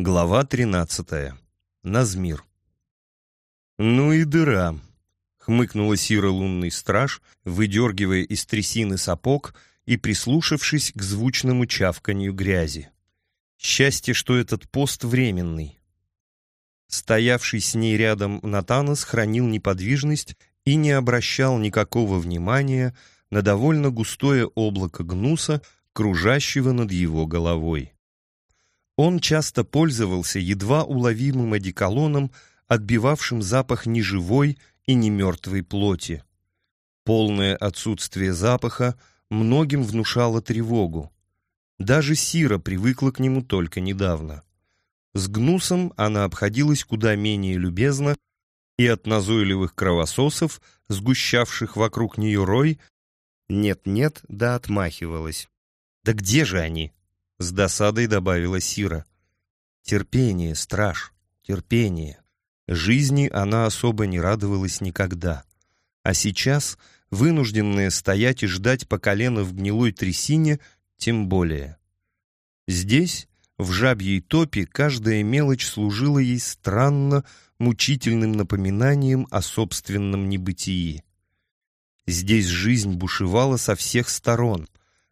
Глава 13. Назмир. «Ну и дыра», — хмыкнула Сира лунный страж, выдергивая из трясины сапог и прислушавшись к звучному чавканью грязи. Счастье, что этот пост временный. Стоявший с ней рядом Натанос хранил неподвижность и не обращал никакого внимания на довольно густое облако гнуса, кружащего над его головой. Он часто пользовался едва уловимым одеколоном, отбивавшим запах неживой и немертвой плоти. Полное отсутствие запаха многим внушало тревогу. Даже Сира привыкла к нему только недавно. С Гнусом она обходилась куда менее любезно, и от назойливых кровососов, сгущавших вокруг нее рой, нет-нет, да отмахивалась. «Да где же они?» С досадой добавила Сира. Терпение, страж, терпение. Жизни она особо не радовалась никогда. А сейчас, вынужденная стоять и ждать по колено в гнилой трясине, тем более. Здесь, в жабьей топе, каждая мелочь служила ей странно мучительным напоминанием о собственном небытии. Здесь жизнь бушевала со всех сторон,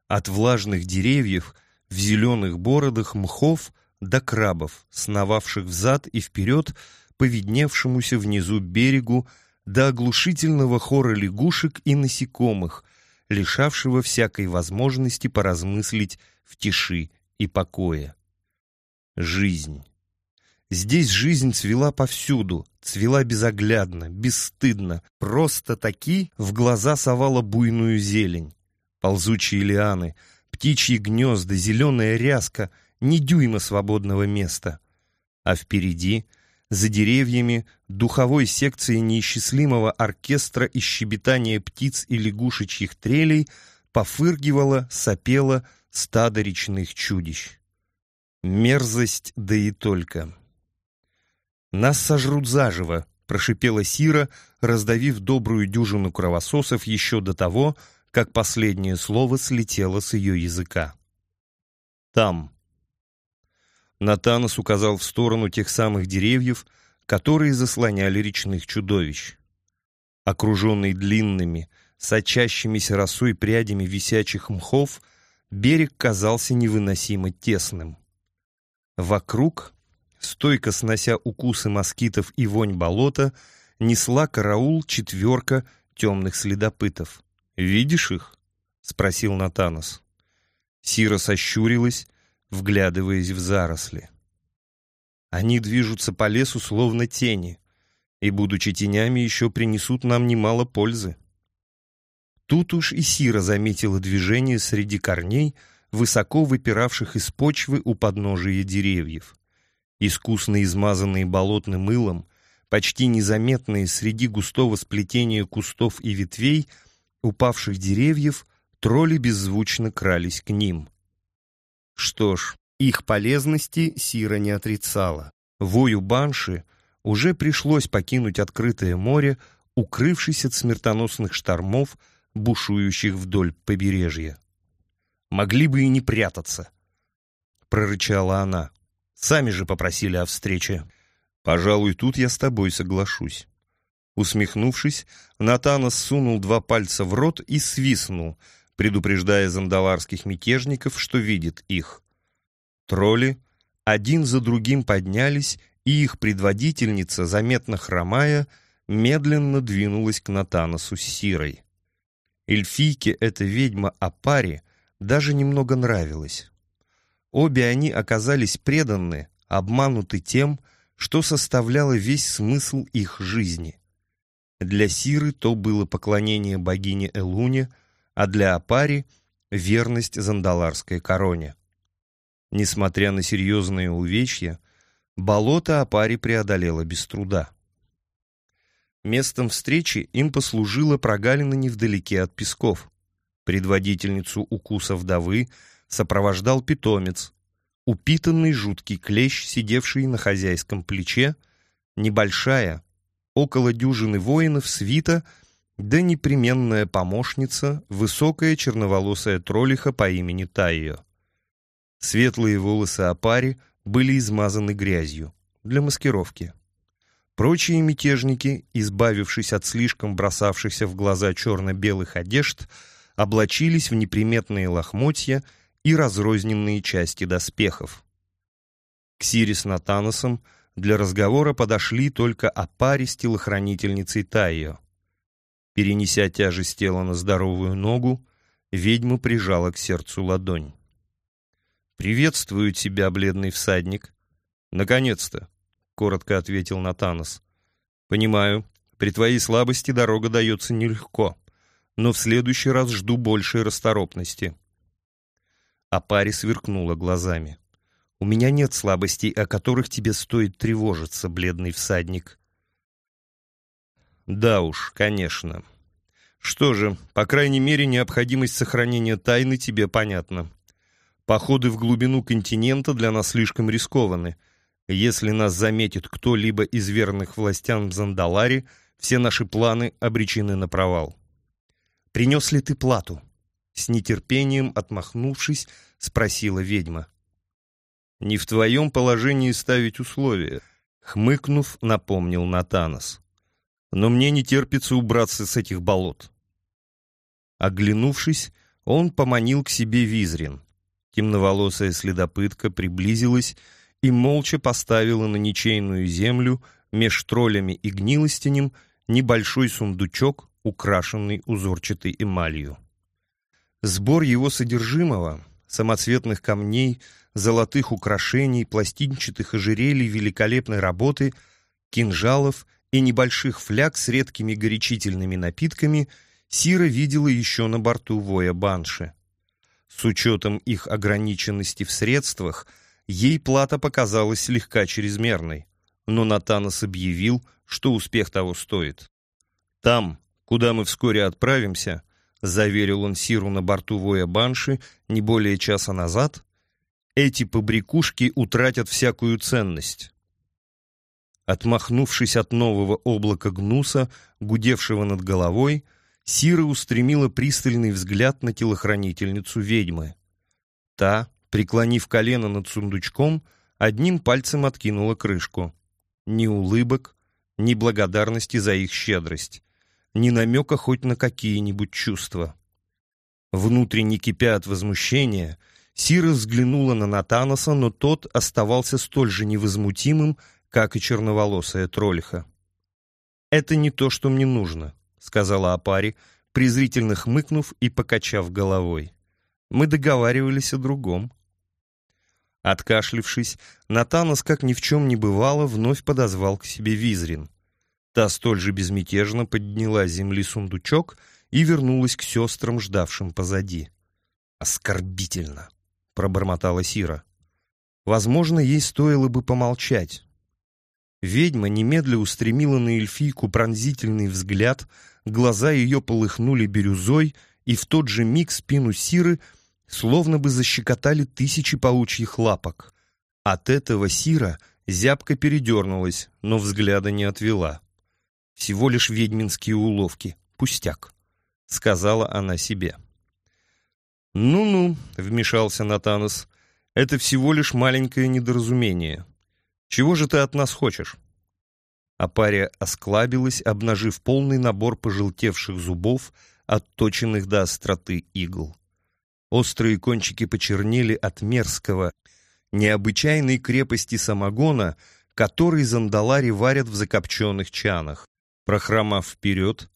от влажных деревьев — в зеленых бородах мхов до крабов, сновавших взад и вперед по видневшемуся внизу берегу, до оглушительного хора лягушек и насекомых, лишавшего всякой возможности поразмыслить в тиши и покое. Жизнь. Здесь жизнь цвела повсюду, цвела безоглядно, бесстыдно, просто таки в глаза совала буйную зелень. Ползучие лианы — птичьи гнезда, зеленая ряска, ни дюйма свободного места. А впереди, за деревьями, духовой секции неисчислимого оркестра из щебетания птиц и лягушечьих трелей пофыргивало, сопело стадо речных чудищ. Мерзость, да и только. «Нас сожрут заживо», — прошипела Сира, раздавив добрую дюжину кровососов еще до того, как последнее слово слетело с ее языка. «Там». Натанос указал в сторону тех самых деревьев, которые заслоняли речных чудовищ. Окруженный длинными, сочащимися росой прядями висячих мхов, берег казался невыносимо тесным. Вокруг, стойко снося укусы москитов и вонь болота, несла караул четверка темных следопытов. «Видишь их?» — спросил Натанос. Сира сощурилась, вглядываясь в заросли. «Они движутся по лесу, словно тени, и, будучи тенями, еще принесут нам немало пользы». Тут уж и Сира заметила движение среди корней, высоко выпиравших из почвы у подножия деревьев. Искусно измазанные болотным мылом, почти незаметные среди густого сплетения кустов и ветвей — упавших деревьев, тролли беззвучно крались к ним. Что ж, их полезности Сира не отрицала. Вою банши уже пришлось покинуть открытое море, укрывшись от смертоносных штормов, бушующих вдоль побережья. «Могли бы и не прятаться», — прорычала она. «Сами же попросили о встрече. Пожалуй, тут я с тобой соглашусь». Усмехнувшись, Натанос сунул два пальца в рот и свистнул, предупреждая зандаларских мятежников, что видит их. Тролли один за другим поднялись, и их предводительница, заметно хромая, медленно двинулась к Натаносу с Сирой. Эльфийке эта ведьма Апари даже немного нравилась. Обе они оказались преданы, обмануты тем, что составляло весь смысл их жизни — для Сиры то было поклонение богине Элуне, а для Апари — верность зандаларской короне. Несмотря на серьезные увечья, болото Апари преодолело без труда. Местом встречи им послужила прогалина невдалеке от песков. Предводительницу укуса вдовы сопровождал питомец, упитанный жуткий клещ, сидевший на хозяйском плече, небольшая, около дюжины воинов свита, да непременная помощница, высокая черноволосая троллиха по имени Тайо. Светлые волосы Апари были измазаны грязью для маскировки. Прочие мятежники, избавившись от слишком бросавшихся в глаза черно-белых одежд, облачились в неприметные лохмотья и разрозненные части доспехов. К Сири с Натаносом для разговора подошли только о паре с телохранительницей Тайо. Перенеся тяжесть тела на здоровую ногу, ведьма прижала к сердцу ладонь. «Приветствую тебя, бледный всадник!» «Наконец-то!» — коротко ответил Натанос. «Понимаю, при твоей слабости дорога дается нелегко, но в следующий раз жду большей расторопности». А паре сверкнула глазами. У меня нет слабостей, о которых тебе стоит тревожиться, бледный всадник. Да уж, конечно. Что же, по крайней мере, необходимость сохранения тайны тебе понятна. Походы в глубину континента для нас слишком рискованы. Если нас заметит кто-либо из верных властям в Зандаларе, все наши планы обречены на провал. «Принес ли ты плату?» С нетерпением отмахнувшись, спросила ведьма. Не в твоем положении ставить условия, хмыкнув, напомнил Натанос. Но мне не терпится убраться с этих болот. Оглянувшись, он поманил к себе Визрин. Темноволосая следопытка приблизилась и молча поставила на ничейную землю меж троллями и гнилостенем небольшой сундучок, украшенный узорчатой эмалью. Сбор его содержимого, самоцветных камней, золотых украшений, пластинчатых ожерелий великолепной работы, кинжалов и небольших фляг с редкими горячительными напитками Сира видела еще на борту воя Банши. С учетом их ограниченности в средствах, ей плата показалась слегка чрезмерной, но Натанос объявил, что успех того стоит. «Там, куда мы вскоре отправимся», — заверил он Сиру на борту воя Банши не более часа назад, эти побрякушки утратят всякую ценность. Отмахнувшись от нового облака гнуса, гудевшего над головой, Сира устремила пристальный взгляд на телохранительницу ведьмы. Та, преклонив колено над сундучком, одним пальцем откинула крышку. Ни улыбок, ни благодарности за их щедрость, ни намека хоть на какие-нибудь чувства. Внутренне кипя от возмущения, Сира взглянула на Натаноса, но тот оставался столь же невозмутимым, как и черноволосая троллиха. «Это не то, что мне нужно», — сказала Апари, презрительно хмыкнув и покачав головой. «Мы договаривались о другом». Откашлившись, Натанос, как ни в чем не бывало, вновь подозвал к себе Визрин. Та столь же безмятежно подняла с земли сундучок и вернулась к сестрам, ждавшим позади. «Оскорбительно!» Пробормотала Сира. Возможно, ей стоило бы помолчать. Ведьма немедля устремила на эльфийку пронзительный взгляд, глаза ее полыхнули бирюзой, и в тот же миг спину Сиры словно бы защекотали тысячи паучьих лапок. От этого Сира зябко передернулась, но взгляда не отвела. «Всего лишь ведьминские уловки, пустяк», — сказала она себе. «Ну-ну», — вмешался Натанос, — «это всего лишь маленькое недоразумение. Чего же ты от нас хочешь?» Апария осклабилась, обнажив полный набор пожелтевших зубов, отточенных до остроты игл. Острые кончики почернели от мерзкого, необычайной крепости самогона, который зандалари варят в закопченных чанах. Прохромав вперед,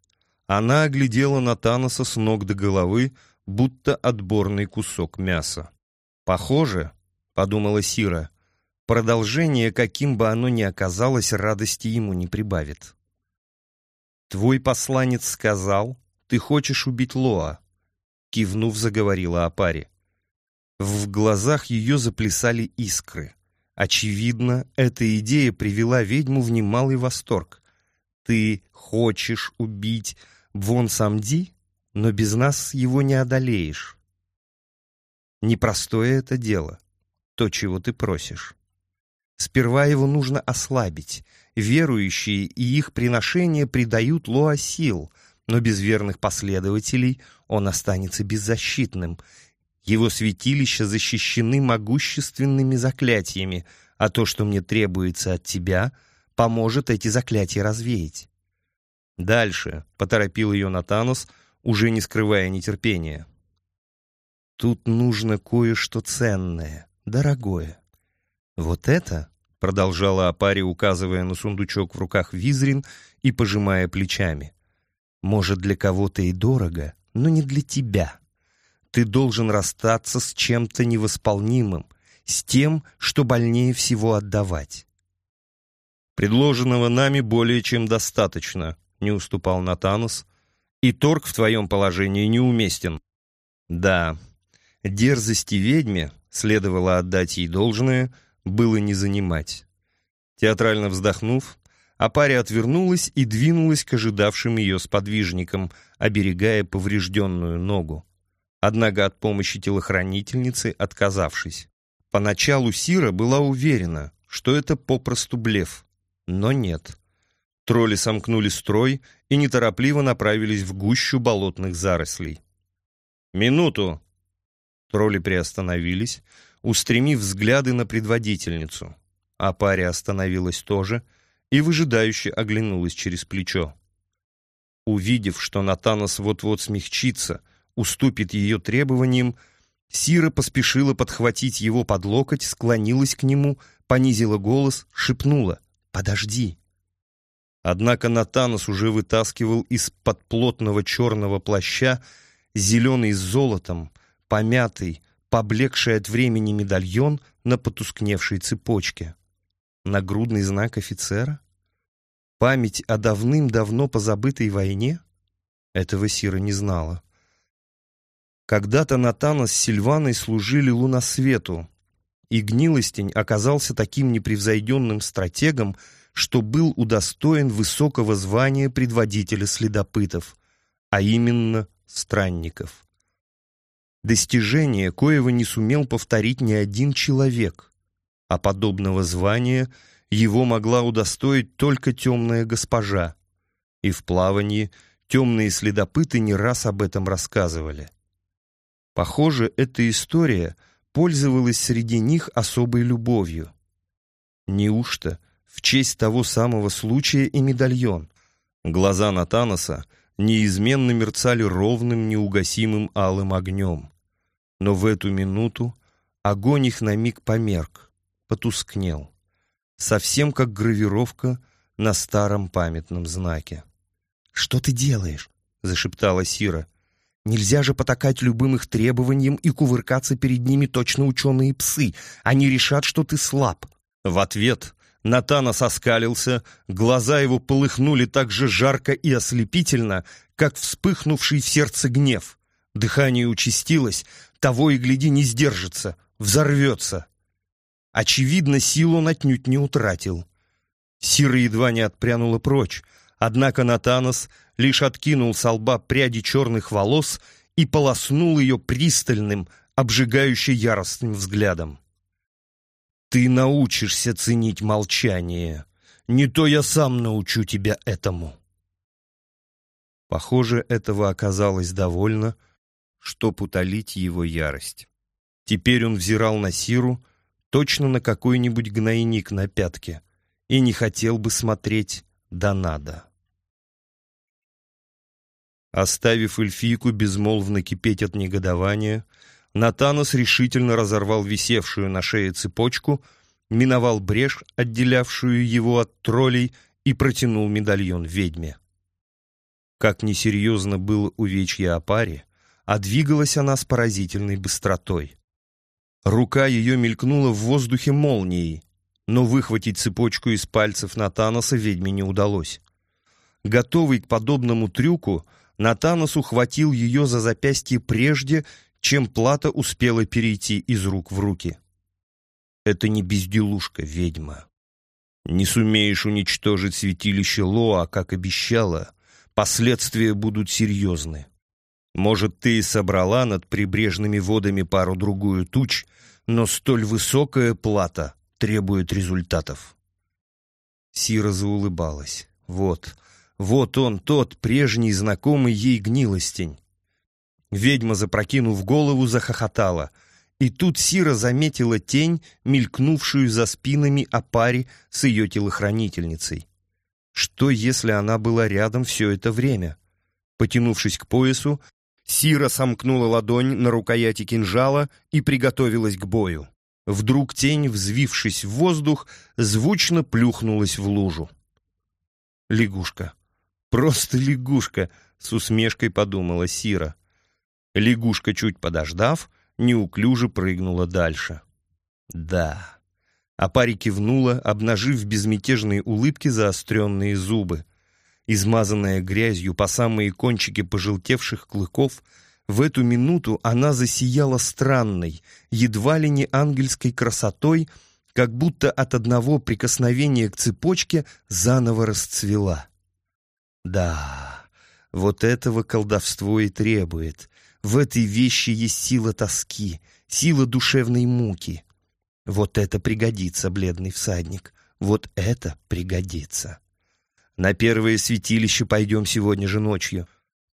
она оглядела Натаноса с ног до головы, будто отборный кусок мяса. «Похоже», — подумала Сира, — «продолжение, каким бы оно ни оказалось, радости ему не прибавит». «Твой посланец сказал, ты хочешь убить Лоа», — кивнув, заговорила о паре. В глазах ее заплясали искры. Очевидно, эта идея привела ведьму в немалый восторг. «Ты хочешь убить Вон Самди?» Но без нас его не одолеешь. Непростое это дело, то, чего ты просишь. Сперва его нужно ослабить. Верующие и их приношения придают Лоа сил, но без верных последователей он останется беззащитным. Его святилища защищены могущественными заклятиями, а то, что мне требуется от тебя, поможет эти заклятия развеять. Дальше, — поторопил ее Натанус, уже не скрывая нетерпения. Тут нужно кое-что ценное, дорогое. Вот это, — продолжала Апари, указывая на сундучок в руках Визрин и пожимая плечами, — может, для кого-то и дорого, но не для тебя. Ты должен расстаться с чем-то невосполнимым, с тем, что больнее всего отдавать. Предложенного нами более чем достаточно, не уступал Натанус, и торг в твоем положении неуместен. Да, дерзости ведьме, следовало отдать ей должное, было не занимать. Театрально вздохнув, Апария отвернулась и двинулась к ожидавшим ее сподвижникам, оберегая поврежденную ногу. Однако от помощи телохранительницы отказавшись. Поначалу Сира была уверена, что это попросту блеф, но нет. Тролли сомкнули строй и неторопливо направились в гущу болотных зарослей. «Минуту!» Тролли приостановились, устремив взгляды на предводительницу. А паря остановилась тоже и выжидающе оглянулась через плечо. Увидев, что Натанос вот-вот смягчится, уступит ее требованиям, Сира поспешила подхватить его под локоть, склонилась к нему, понизила голос, шепнула «Подожди!» Однако Натанос уже вытаскивал из-под плотного черного плаща зеленый с золотом, помятый, поблекший от времени медальон на потускневшей цепочке. Нагрудный знак офицера? Память о давным-давно позабытой войне? Этого Сира не знала. Когда-то Натана с Сильваной служили луносвету, и Гнилостень оказался таким непревзойденным стратегом, что был удостоен высокого звания предводителя следопытов, а именно странников. Достижение, коего не сумел повторить ни один человек, а подобного звания его могла удостоить только темная госпожа, и в плавании темные следопыты не раз об этом рассказывали. Похоже, эта история пользовалась среди них особой любовью. Неужто в честь того самого случая и медальон. Глаза Натаноса неизменно мерцали ровным, неугасимым алым огнем. Но в эту минуту огонь их на миг померк, потускнел, совсем как гравировка на старом памятном знаке. «Что ты делаешь?» — зашептала Сира. «Нельзя же потакать любым их требованиям и кувыркаться перед ними точно ученые псы. Они решат, что ты слаб». В ответ Натана соскалился, глаза его полыхнули так же жарко и ослепительно, как вспыхнувший в сердце гнев. Дыхание участилось, того и гляди не сдержится, взорвется. Очевидно, силу он отнюдь не утратил. Сира едва не отпрянула прочь, однако Натанос лишь откинул со лба пряди черных волос и полоснул ее пристальным, обжигающе яростным взглядом. Ты научишься ценить молчание. Не то я сам научу тебя этому. Похоже, этого оказалось довольно, чтоб утолить его ярость. Теперь он взирал на Сиру, точно на какой-нибудь гнойник на пятке, и не хотел бы смотреть да надо. Оставив эльфийку безмолвно кипеть от негодования, Натанос решительно разорвал висевшую на шее цепочку, миновал брешь, отделявшую его от троллей, и протянул медальон ведьме. Как несерьезно было увечье о паре, а двигалась она с поразительной быстротой. Рука ее мелькнула в воздухе молнией, но выхватить цепочку из пальцев Натаноса ведьме не удалось. Готовый к подобному трюку, Натанос ухватил ее за запястье прежде, чем плата успела перейти из рук в руки. Это не безделушка, ведьма. Не сумеешь уничтожить святилище Лоа, как обещала, последствия будут серьезны. Может, ты и собрала над прибрежными водами пару-другую туч, но столь высокая плата требует результатов. Сира заулыбалась. Вот, вот он, тот прежний знакомый ей гнилостень. Ведьма, запрокинув голову, захохотала. И тут Сира заметила тень, мелькнувшую за спинами опари с ее телохранительницей. Что, если она была рядом все это время? Потянувшись к поясу, Сира сомкнула ладонь на рукояти кинжала и приготовилась к бою. Вдруг тень, взвившись в воздух, звучно плюхнулась в лужу. Лягушка. Просто лягушка, с усмешкой подумала Сира. Лягушка, чуть подождав, неуклюже прыгнула дальше. Да. А паре кивнула, обнажив в безмятежной улыбке заостренные зубы. Измазанная грязью по самые кончики пожелтевших клыков, в эту минуту она засияла странной, едва ли не ангельской красотой, как будто от одного прикосновения к цепочке заново расцвела. Да, вот этого колдовство и требует. В этой вещи есть сила тоски, сила душевной муки. Вот это пригодится, бледный всадник, вот это пригодится. На первое святилище пойдем сегодня же ночью.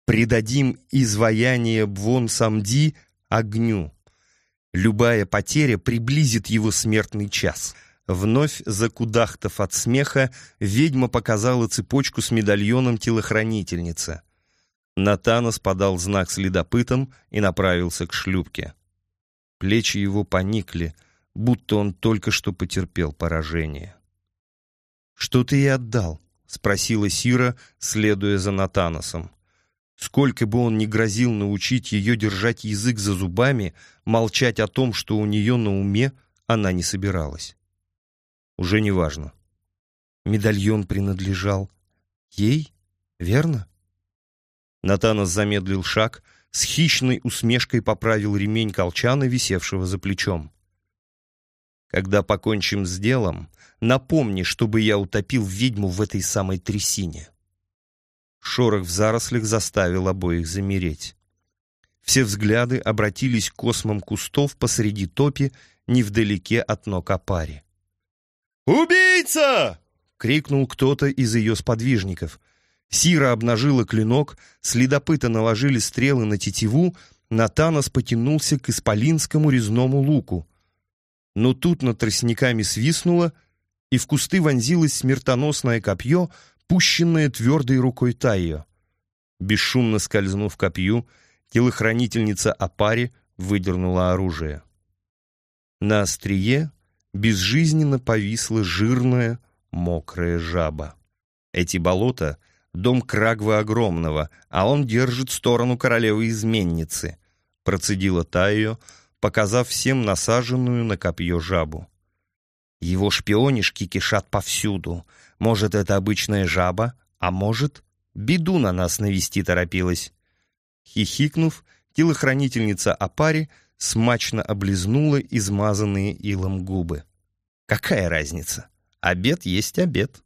Придадим изваяние Бвон Самди огню. Любая потеря приблизит его смертный час. Вновь закудахтав от смеха, ведьма показала цепочку с медальоном телохранительницы. Натанос подал знак следопытам и направился к шлюпке. Плечи его поникли, будто он только что потерпел поражение. «Что ты ей отдал?» — спросила Сира, следуя за Натаносом. Сколько бы он ни грозил научить ее держать язык за зубами, молчать о том, что у нее на уме, она не собиралась. Уже не важно. Медальон принадлежал ей, верно? Натанос замедлил шаг, с хищной усмешкой поправил ремень колчана, висевшего за плечом. «Когда покончим с делом, напомни, чтобы я утопил ведьму в этой самой трясине». Шорох в зарослях заставил обоих замереть. Все взгляды обратились к космам кустов посреди топи, невдалеке от ног опари. «Убийца!» — крикнул кто-то из ее сподвижников — Сира обнажила клинок, следопыта наложили стрелы на тетиву, Натанос потянулся к исполинскому резному луку. Но тут над тростниками свистнуло, и в кусты вонзилось смертоносное копье, пущенное твердой рукой Тайо. Бесшумно скользнув копью, телохранительница Апари выдернула оружие. На острие безжизненно повисла жирная, мокрая жаба. Эти болота — дом Крагвы Огромного, а он держит сторону королевы-изменницы», процедила Тайо, показав всем насаженную на копье жабу. «Его шпионишки кишат повсюду. Может, это обычная жаба, а может, беду на нас навести торопилась». Хихикнув, телохранительница Апари смачно облизнула измазанные илом губы. «Какая разница? Обед есть обед».